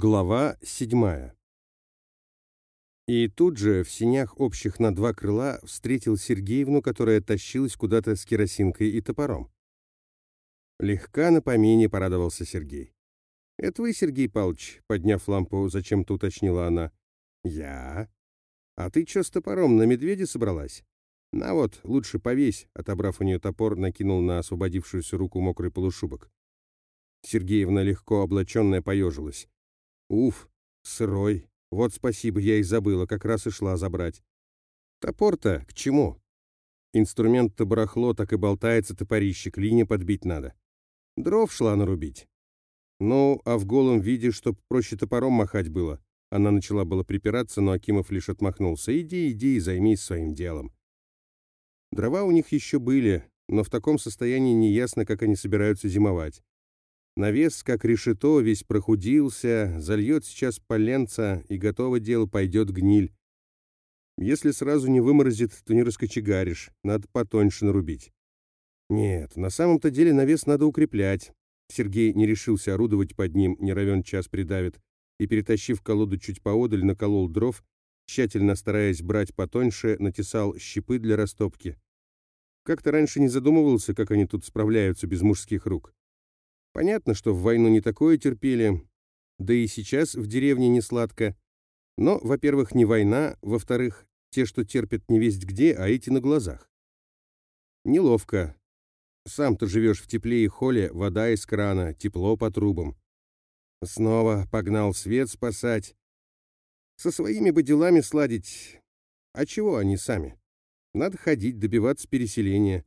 Глава седьмая. И тут же, в синях общих на два крыла, встретил Сергеевну, которая тащилась куда-то с керосинкой и топором. Легка на помине порадовался Сергей. «Это вы, Сергей Павлович?» — подняв лампу, зачем-то уточнила она. «Я? А ты чё с топором, на медведя собралась?» «На вот, лучше повесь», — отобрав у нее топор, накинул на освободившуюся руку мокрый полушубок. Сергеевна, легко облаченная, поежилась. Уф, сырой. Вот спасибо, я и забыла, как раз и шла забрать. Топор-то к чему? Инструмент-то барахло, так и болтается топорище, клине подбить надо. Дров шла нарубить. Ну, а в голом виде, чтоб проще топором махать было. Она начала было припираться, но Акимов лишь отмахнулся. «Иди, иди и займись своим делом». Дрова у них еще были, но в таком состоянии неясно, как они собираются зимовать. Навес, как решето, весь прохудился, зальет сейчас поленца, и готово дело, пойдет гниль. Если сразу не выморозит, то не раскочегаришь, надо потоньше нарубить. Нет, на самом-то деле навес надо укреплять. Сергей не решился орудовать под ним, не равен час придавит, и, перетащив колоду чуть поодаль, наколол дров, тщательно стараясь брать потоньше, натесал щепы для растопки. Как-то раньше не задумывался, как они тут справляются без мужских рук. Понятно, что в войну не такое терпели, да и сейчас в деревне не сладко. Но, во-первых, не война, во-вторых, те, что терпят не весть где, а эти на глазах. Неловко. Сам ты живешь в тепле и холе, вода из крана, тепло по трубам. Снова погнал свет спасать. Со своими бы делами сладить. А чего они сами? Надо ходить, добиваться переселения.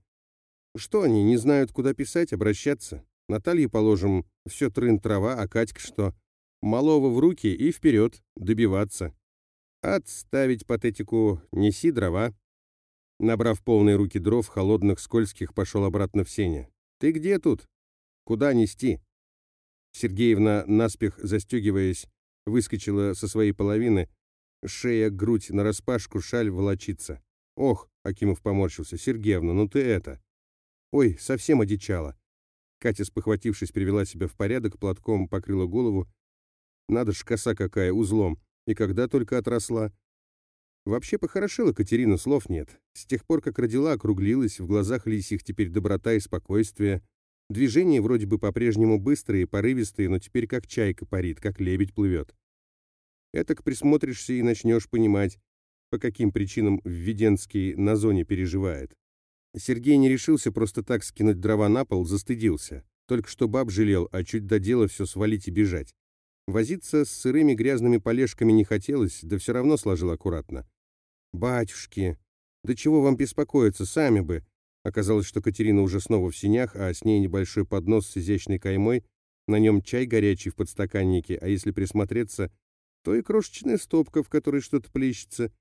Что они, не знают, куда писать, обращаться? Наталье, положим, все трын-трава, а Катька что? Малого в руки и вперед, добиваться. Отставить патетику, неси дрова. Набрав полные руки дров, холодных, скользких, пошел обратно в сене. «Ты где тут? Куда нести?» Сергеевна, наспех застегиваясь, выскочила со своей половины. Шея, грудь нараспашку, шаль волочится. «Ох!» — Акимов поморщился. «Сергеевна, ну ты это...» «Ой, совсем одичала. Катя, спохватившись, привела себя в порядок, платком покрыла голову. Надо ж, коса какая, узлом. И когда только отросла. Вообще похорошела Катерина, слов нет. С тех пор, как родила, округлилась, в глазах лисих теперь доброта и спокойствие. Движения вроде бы по-прежнему быстрые, порывистые, но теперь как чайка парит, как лебедь плывет. Этак присмотришься и начнешь понимать, по каким причинам Введенский на зоне переживает. Сергей не решился просто так скинуть дрова на пол, застыдился. Только что баб жалел, а чуть до дела все свалить и бежать. Возиться с сырыми грязными полежками не хотелось, да все равно сложил аккуратно. «Батюшки, да чего вам беспокоиться, сами бы!» Оказалось, что Катерина уже снова в синях, а с ней небольшой поднос с изящной каймой, на нем чай горячий в подстаканнике, а если присмотреться, то и крошечная стопка, в которой что-то плещется.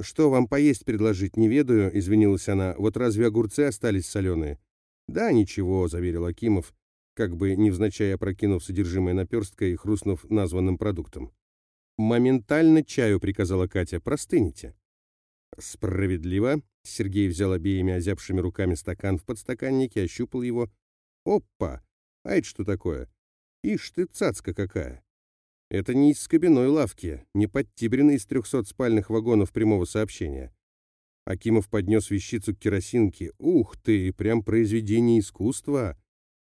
«Что вам поесть предложить, не ведаю», — извинилась она. «Вот разве огурцы остались соленые?» «Да, ничего», — заверил Акимов, как бы невзначай опрокинув содержимое наперсткой и хрустнув названным продуктом. «Моментально чаю», — приказала Катя, — «простыните». «Справедливо». Сергей взял обеими озябшими руками стакан в подстаканнике, ощупал его. «Опа! А это что такое? Ишь ты, цацка какая!» Это не из скобяной лавки, не подтибренный из трехсот спальных вагонов прямого сообщения. Акимов поднес вещицу к керосинке. Ух ты, прям произведение искусства!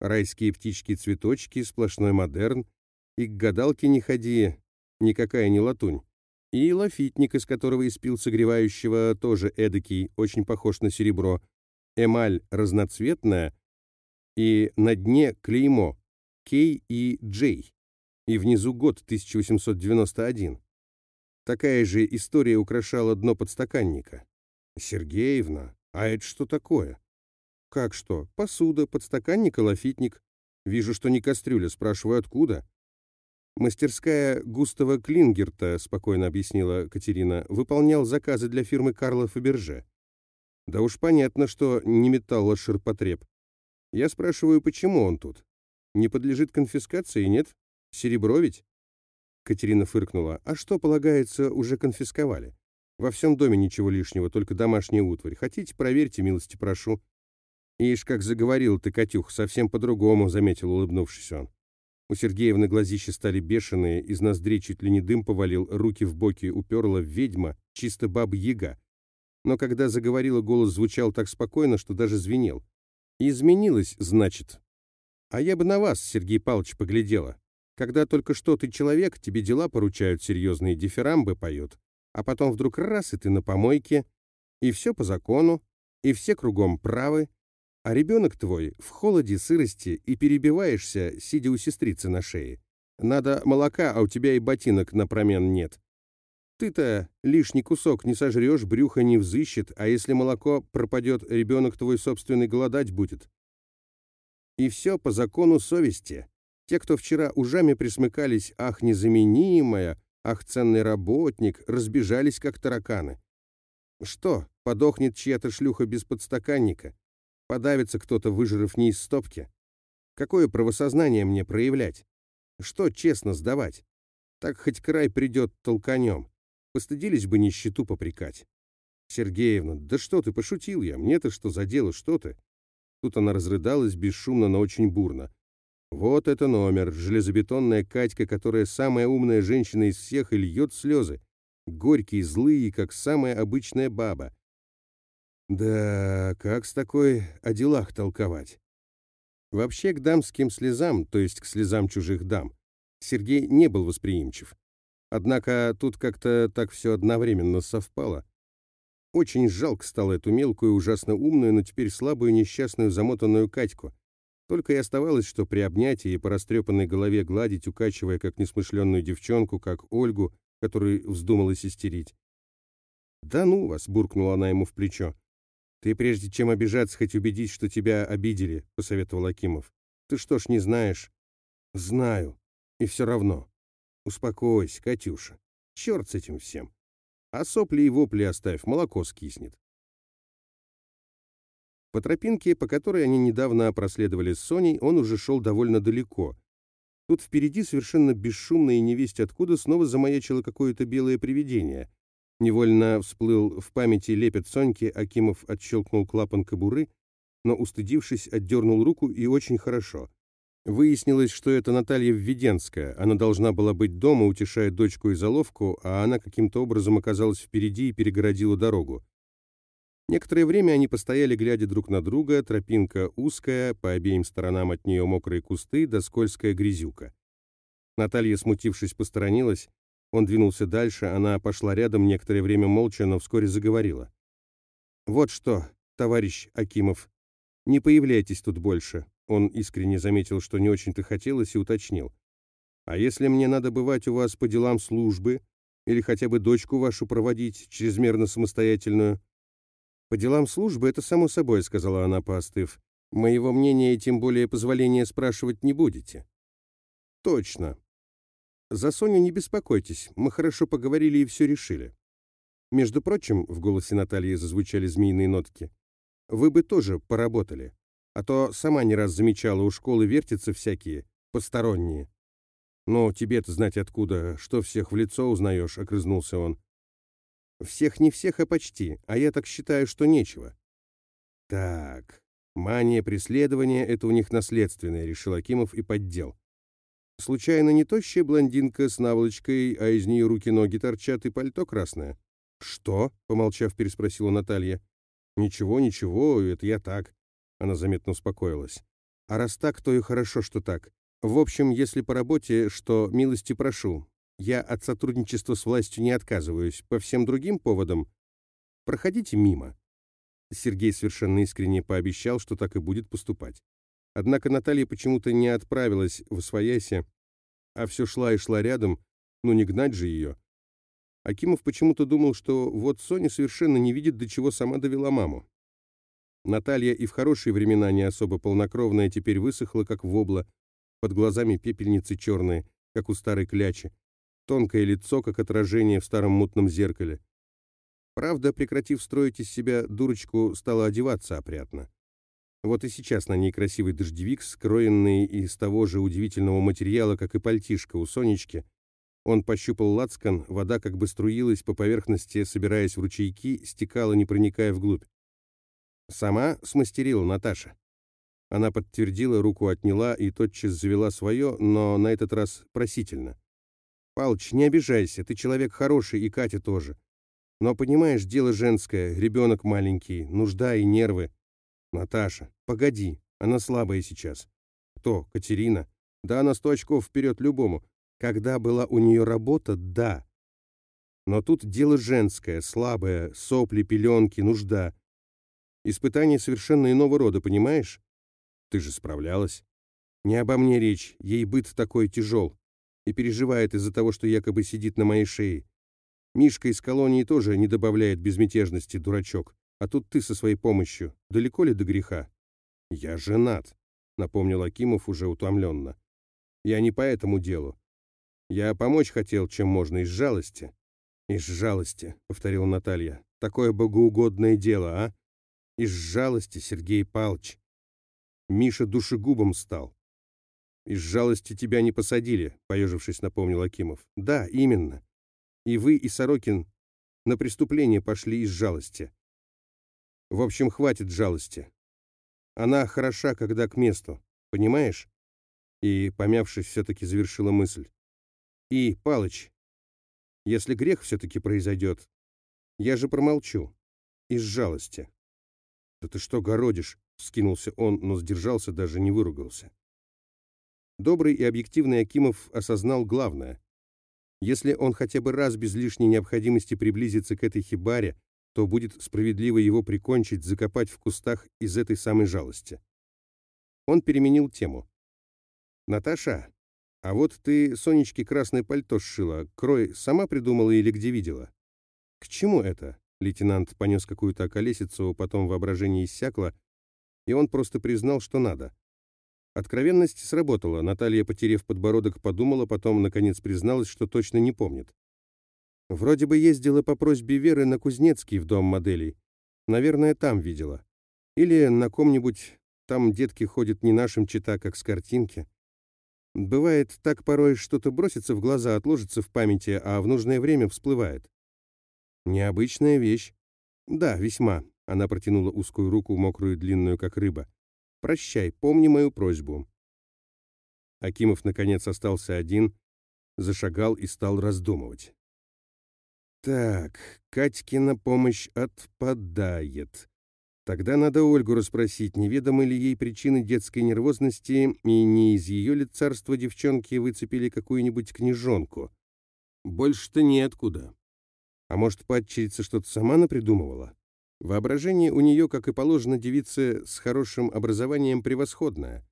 Райские птички-цветочки, сплошной модерн. И к гадалке не ходи, никакая не латунь. И лафитник, из которого испил согревающего, тоже эдакий, очень похож на серебро. Эмаль разноцветная, и на дне клеймо Кей и Джей и внизу год 1891. Такая же история украшала дно подстаканника. Сергеевна, а это что такое? Как что? Посуда, подстаканник и лафитник. Вижу, что не кастрюля, спрашиваю, откуда? Мастерская Густава Клингерта, спокойно объяснила Катерина, выполнял заказы для фирмы Карла Фаберже. Да уж понятно, что не металлоширпотреб. Я спрашиваю, почему он тут? Не подлежит конфискации, нет? Серебро ведь?» Катерина фыркнула. «А что, полагается, уже конфисковали? Во всем доме ничего лишнего, только домашняя утварь. Хотите, проверьте, милости прошу». «Ишь, как заговорил ты, Катюх, совсем по-другому», — заметил, улыбнувшись он. У Сергеевны глазища стали бешеные, из ноздрей чуть ли не дым повалил, руки в боки уперла ведьма, чисто баба-яга. Но когда заговорила, голос звучал так спокойно, что даже звенел. «Изменилось, значит?» «А я бы на вас, Сергей Павлович, поглядела. Когда только что ты человек, тебе дела поручают серьезные, дифирамбы поют. А потом вдруг раз, и ты на помойке, и все по закону, и все кругом правы, а ребенок твой в холоде, сырости и перебиваешься, сидя у сестрицы на шее. Надо молока, а у тебя и ботинок на промен нет. Ты-то лишний кусок не сожрешь, брюхо не взыщет, а если молоко пропадет, ребенок твой собственный голодать будет. И все по закону совести. Те, кто вчера ужами присмыкались, ах, незаменимая, ах, ценный работник, разбежались, как тараканы. Что, подохнет чья-то шлюха без подстаканника? Подавится кто-то, выжрав не из стопки? Какое правосознание мне проявлять? Что честно сдавать? Так хоть край придет толканем. Постыдились бы нищету попрекать. Сергеевна, да что ты, пошутил я. Мне-то что за дело, что ты? Тут она разрыдалась бесшумно, но очень бурно. Вот это номер, железобетонная Катька, которая самая умная женщина из всех и льет слезы. Горькие, злые, как самая обычная баба. Да, как с такой о делах толковать? Вообще к дамским слезам, то есть к слезам чужих дам, Сергей не был восприимчив. Однако тут как-то так все одновременно совпало. Очень жалко стало эту мелкую, ужасно умную, но теперь слабую, несчастную, замотанную Катьку. Только и оставалось, что приобнять и по растрепанной голове гладить, укачивая, как несмышленную девчонку, как Ольгу, которой вздумалось истерить. «Да ну вас!» — буркнула она ему в плечо. «Ты прежде чем обижаться, хоть убедись, что тебя обидели», — посоветовал Акимов. «Ты что ж не знаешь?» «Знаю. И все равно. Успокойся, Катюша. Черт с этим всем. А сопли и вопли оставь, молоко скиснет». По тропинке, по которой они недавно проследовали с Соней, он уже шел довольно далеко. Тут впереди совершенно бесшумно и невесть откуда снова замаячило какое-то белое привидение — Невольно всплыл в памяти лепет Соньки, Акимов отщелкнул клапан кобуры, но, устыдившись, отдернул руку и очень хорошо. Выяснилось, что это Наталья Введенская. Она должна была быть дома, утешая дочку и заловку, а она каким-то образом оказалась впереди и перегородила дорогу. Некоторое время они постояли, глядя друг на друга, тропинка узкая, по обеим сторонам от нее мокрые кусты да скользкая грязюка. Наталья, смутившись, посторонилась, он двинулся дальше, она пошла рядом некоторое время молча, но вскоре заговорила. «Вот что, товарищ Акимов, не появляйтесь тут больше». Он искренне заметил, что не очень-то хотелось, и уточнил. «А если мне надо бывать у вас по делам службы, или хотя бы дочку вашу проводить, чрезмерно самостоятельную?» «По делам службы это само собой», — сказала она, поостыв. «Моего мнения и тем более позволения спрашивать не будете». «Точно. За Соню не беспокойтесь, мы хорошо поговорили и все решили. Между прочим, в голосе Натальи зазвучали змеиные нотки, вы бы тоже поработали. А то сама не раз замечала, у школы вертятся всякие, посторонние. Но тебе-то знать откуда, что всех в лицо узнаешь, огрызнулся он. Всех не всех, а почти, а я так считаю, что нечего. Так, мания преследования — это у них наследственное, решил Акимов и поддел. Случайно не тощая блондинка с наволочкой, а из нее руки-ноги торчат и пальто красное? Что? Помолчав, переспросила Наталья. Ничего, ничего, это я так. Она заметно успокоилась. А раз так, то и хорошо, что так. В общем, если по работе, что милости прошу. Я от сотрудничества с властью не отказываюсь. По всем другим поводам проходите мимо. Сергей совершенно искренне пообещал, что так и будет поступать. Однако Наталья почему-то не отправилась в Освояси, а все шла и шла рядом, ну не гнать же ее. Акимов почему-то думал, что вот Соня совершенно не видит, до чего сама довела маму. Наталья и в хорошие времена не особо полнокровная теперь высохла, как вобла, под глазами пепельницы черные, как у старой клячи, тонкое лицо, как отражение в старом мутном зеркале. Правда, прекратив строить из себя дурочку, стала одеваться опрятно. Вот и сейчас на ней красивый дождевик, скроенный из того же удивительного материала, как и пальтишко у Сонечки. Он пощупал лацкан, вода как бы струилась по поверхности, собираясь в ручейки, стекала, не проникая вглубь. Сама смастерила Наташа. Она подтвердила, руку отняла и тотчас завела свое, но на этот раз просительно. «Палыч, не обижайся, ты человек хороший, и Катя тоже. Но, понимаешь, дело женское, ребенок маленький, нужда и нервы. Наташа, погоди, она слабая сейчас. Кто? Катерина? Да она сто очков вперед любому. Когда была у нее работа, да. Но тут дело женское, слабое, сопли, пеленки, нужда. Испытание совершенно иного рода, понимаешь? Ты же справлялась. Не обо мне речь, ей быт такой тяжел. И переживает из-за того, что якобы сидит на моей шее. Мишка из колонии тоже не добавляет безмятежности, дурачок. А тут ты со своей помощью. Далеко ли до греха? Я женат, напомнил Акимов уже утомленно. Я не по этому делу. Я помочь хотел, чем можно, из жалости. Из жалости, повторила Наталья. Такое богоугодное дело, а? Из жалости, Сергей Палч. Миша душегубом стал. «Из жалости тебя не посадили», — поежившись, напомнил Акимов. «Да, именно. И вы, и Сорокин на преступление пошли из жалости. В общем, хватит жалости. Она хороша, когда к месту, понимаешь?» И, помявшись, все-таки завершила мысль. «И, Палыч, если грех все-таки произойдет, я же промолчу. Из жалости». «Да ты что городишь?» Скинулся он, но сдержался, даже не выругался. Добрый и объективный Акимов осознал главное. Если он хотя бы раз без лишней необходимости приблизится к этой хибаре, то будет справедливо его прикончить, закопать в кустах из этой самой жалости. Он переменил тему. «Наташа, а вот ты Сонечке красное пальто сшила. Крой сама придумала или где видела?» «К чему это?» Лейтенант понес какую-то околесицу, потом воображение иссякло, и он просто признал, что надо. Откровенность сработала, Наталья, потерев подбородок, подумала, потом, наконец, призналась, что точно не помнит. Вроде бы ездила по просьбе Веры на Кузнецкий в дом моделей. Наверное, там видела. Или на ком-нибудь, там детки ходят не нашим чита, как с картинки. Бывает, так порой что-то бросится в глаза, отложится в памяти, а в нужное время всплывает. Необычная вещь. Да, весьма. Она протянула узкую руку, мокрую длинную, как рыба. «Прощай, помни мою просьбу». Акимов, наконец, остался один, зашагал и стал раздумывать. «Так, Катькина помощь отпадает. Тогда надо Ольгу расспросить, неведомы ли ей причины детской нервозности, и не из ее ли царства девчонки выцепили какую-нибудь книжонку. Больше-то неоткуда. А может, падчерица что-то сама напридумывала?» Воображение у нее, как и положено девице с хорошим образованием, превосходное.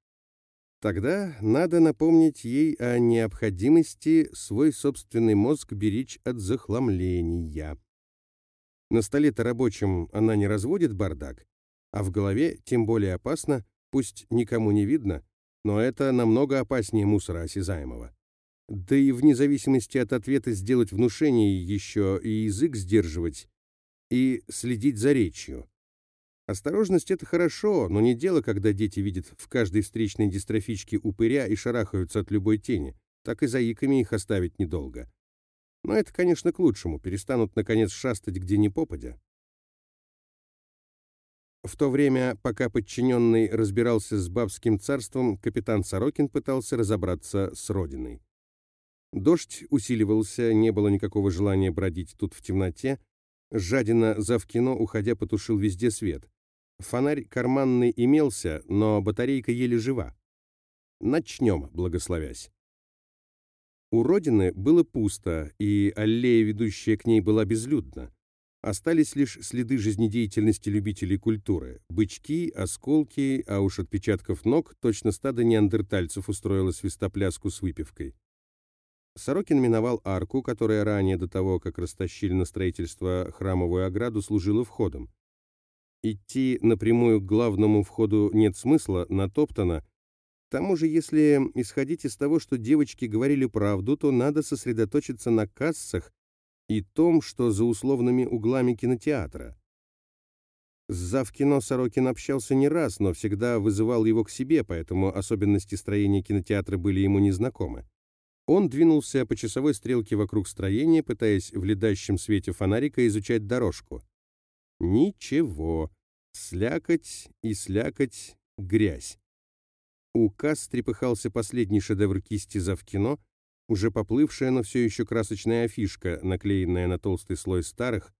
Тогда надо напомнить ей о необходимости свой собственный мозг беречь от захламления. На столе-то рабочем она не разводит бардак, а в голове тем более опасно, пусть никому не видно, но это намного опаснее мусора осязаемого. Да и вне зависимости от ответа сделать внушение еще и язык сдерживать и следить за речью. Осторожность — это хорошо, но не дело, когда дети видят в каждой встречной дистрофичке упыря и шарахаются от любой тени. Так и заиками их оставить недолго. Но это, конечно, к лучшему, перестанут, наконец, шастать где ни попадя. В то время, пока подчиненный разбирался с бабским царством, капитан Сорокин пытался разобраться с родиной. Дождь усиливался, не было никакого желания бродить тут в темноте, Жадина Завкино, уходя, потушил везде свет. Фонарь карманный имелся, но батарейка еле жива. Начнем, благословясь. У родины было пусто, и аллея, ведущая к ней, была безлюдна. Остались лишь следы жизнедеятельности любителей культуры. Бычки, осколки, а уж отпечатков ног точно стадо неандертальцев устроило свистопляску с выпивкой. Сорокин миновал арку, которая ранее до того, как растащили на строительство храмовую ограду, служила входом. Идти напрямую к главному входу нет смысла, натоптано. К тому же, если исходить из того, что девочки говорили правду, то надо сосредоточиться на кассах и том, что за условными углами кинотеатра. С Завкино Сорокин общался не раз, но всегда вызывал его к себе, поэтому особенности строения кинотеатра были ему незнакомы. Он двинулся по часовой стрелке вокруг строения, пытаясь в ледащем свете фонарика изучать дорожку. Ничего. Слякоть и слякоть, грязь. У касс трепыхался последний шедевр кисти «Завкино», уже поплывшая, но все еще красочная афишка, наклеенная на толстый слой старых,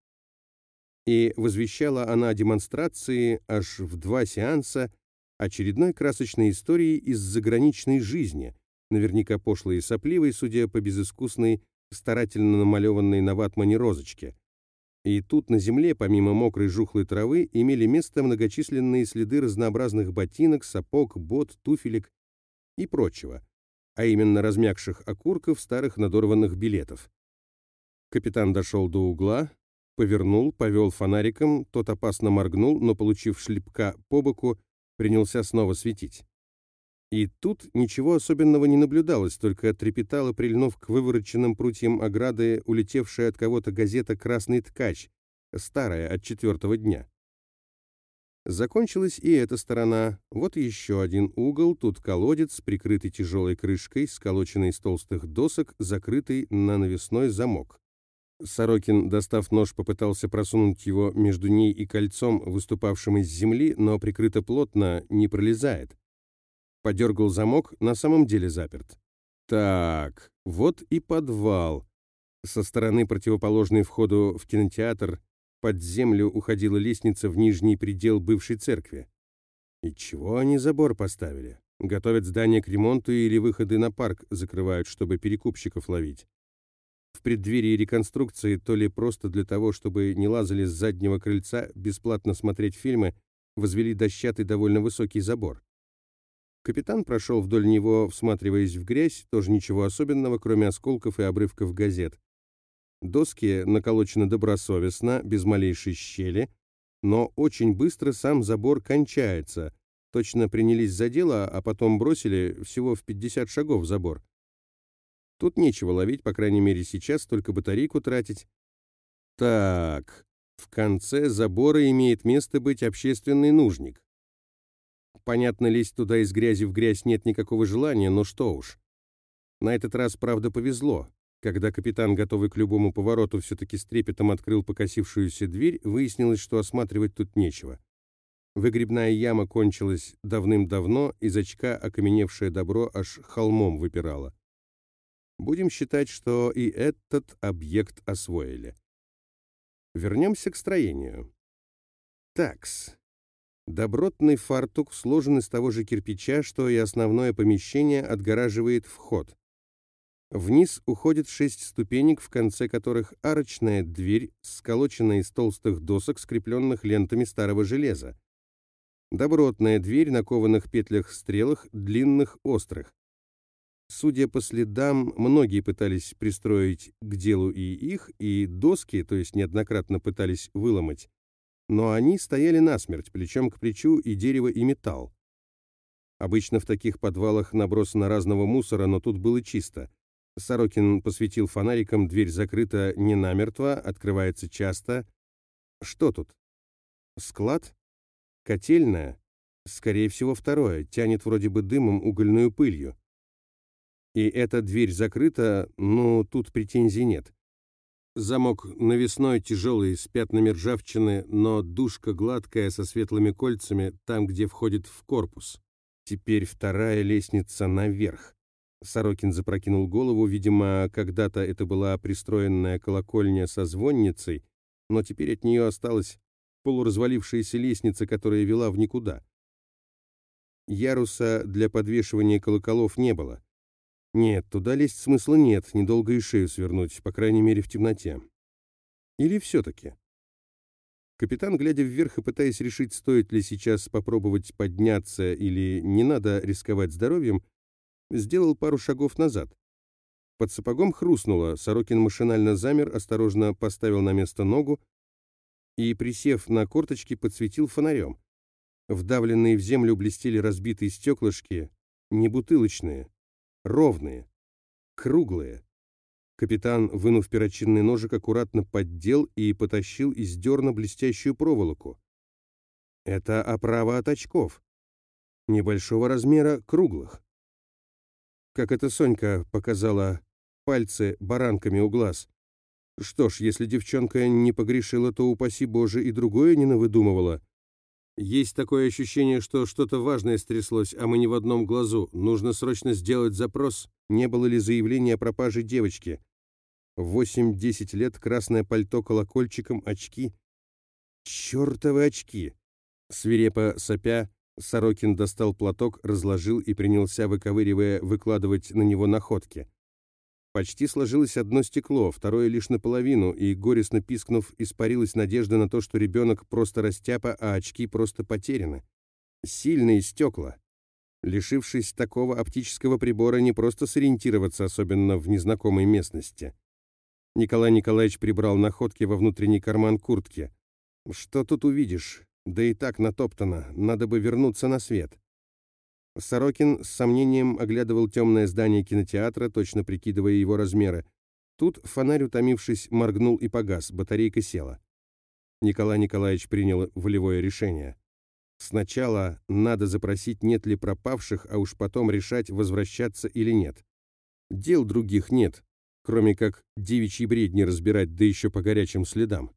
и возвещала она о демонстрации аж в два сеанса очередной красочной истории из заграничной жизни, наверняка пошлой и сопливой, судя по безыскусной, старательно намалеванной на ватмане розочке. И тут на земле, помимо мокрой жухлой травы, имели место многочисленные следы разнообразных ботинок, сапог, бот, туфелек и прочего, а именно размягших окурков старых надорванных билетов. Капитан дошел до угла, повернул, повел фонариком, тот опасно моргнул, но, получив шлепка по боку, принялся снова светить. И тут ничего особенного не наблюдалось, только трепетала, прильнув к вывороченным прутьям ограды, улетевшая от кого-то газета «Красный ткач», старая, от четвертого дня. Закончилась и эта сторона. Вот еще один угол, тут колодец, прикрытый тяжелой крышкой, сколоченный из толстых досок, закрытый на навесной замок. Сорокин, достав нож, попытался просунуть его между ней и кольцом, выступавшим из земли, но прикрыто плотно, не пролезает. Подергал замок, на самом деле заперт. Так, вот и подвал. Со стороны противоположной входу в кинотеатр под землю уходила лестница в нижний предел бывшей церкви. И чего они забор поставили? Готовят здание к ремонту или выходы на парк закрывают, чтобы перекупщиков ловить? В преддверии реконструкции то ли просто для того, чтобы не лазали с заднего крыльца бесплатно смотреть фильмы, возвели дощатый довольно высокий забор. Капитан прошел вдоль него, всматриваясь в грязь, тоже ничего особенного, кроме осколков и обрывков газет. Доски наколочены добросовестно, без малейшей щели, но очень быстро сам забор кончается. Точно принялись за дело, а потом бросили всего в 50 шагов забор. Тут нечего ловить, по крайней мере сейчас, только батарейку тратить. Так, в конце забора имеет место быть общественный нужник. Понятно, лезть туда из грязи в грязь нет никакого желания, но что уж. На этот раз, правда, повезло. Когда капитан, готовый к любому повороту, все-таки с трепетом открыл покосившуюся дверь, выяснилось, что осматривать тут нечего. Выгребная яма кончилась давным-давно, из очка окаменевшее добро аж холмом выпирало. Будем считать, что и этот объект освоили. Вернемся к строению. Такс. Добротный фартук сложен из того же кирпича, что и основное помещение отгораживает вход. Вниз уходит шесть ступенек, в конце которых арочная дверь, сколоченная из толстых досок, скрепленных лентами старого железа. Добротная дверь на кованых петлях-стрелах, длинных, острых. Судя по следам, многие пытались пристроить к делу и их, и доски, то есть неоднократно пытались выломать, но они стояли насмерть, плечом к плечу и дерево, и металл. Обычно в таких подвалах набросано разного мусора, но тут было чисто. Сорокин посветил фонариком, дверь закрыта не намертво, открывается часто. Что тут? Склад? Котельная? Скорее всего, второе, тянет вроде бы дымом угольную пылью. И эта дверь закрыта, но тут претензий нет. Замок навесной, тяжелый, с пятнами ржавчины, но душка гладкая, со светлыми кольцами, там, где входит в корпус. Теперь вторая лестница наверх. Сорокин запрокинул голову, видимо, когда-то это была пристроенная колокольня со звонницей, но теперь от нее осталась полуразвалившаяся лестница, которая вела в никуда. Яруса для подвешивания колоколов не было. Нет, туда лезть смысла нет, недолго и шею свернуть, по крайней мере в темноте. Или все-таки? Капитан, глядя вверх и пытаясь решить, стоит ли сейчас попробовать подняться или не надо рисковать здоровьем, сделал пару шагов назад. Под сапогом хрустнуло, Сорокин машинально замер, осторожно поставил на место ногу и, присев на корточки, подсветил фонарем. Вдавленные в землю блестели разбитые стеклышки, не бутылочные, ровные, круглые. Капитан, вынув перочинный ножик, аккуратно поддел и потащил из дерна блестящую проволоку. Это оправа от очков. Небольшого размера, круглых. Как это Сонька показала пальцы баранками у глаз. Что ж, если девчонка не погрешила, то упаси Боже и другое не навыдумывала. Есть такое ощущение, что что-то важное стряслось, а мы не в одном глазу. Нужно срочно сделать запрос, не было ли заявления о пропаже девочки. Восемь-десять лет, красное пальто колокольчиком, очки. Чёртовы очки! Свирепо сопя, Сорокин достал платок, разложил и принялся, выковыривая, выкладывать на него находки. Почти сложилось одно стекло, второе лишь наполовину, и, горестно пискнув, испарилась надежда на то, что ребенок просто растяпа, а очки просто потеряны. Сильные стекла. Лишившись такого оптического прибора, не просто сориентироваться, особенно в незнакомой местности. Николай Николаевич прибрал находки во внутренний карман куртки. «Что тут увидишь? Да и так натоптано, надо бы вернуться на свет». Сорокин с сомнением оглядывал темное здание кинотеатра, точно прикидывая его размеры. Тут фонарь, утомившись, моргнул и погас, батарейка села. Николай Николаевич принял волевое решение. Сначала надо запросить, нет ли пропавших, а уж потом решать, возвращаться или нет. Дел других нет, кроме как девичьи бредни разбирать, да еще по горячим следам.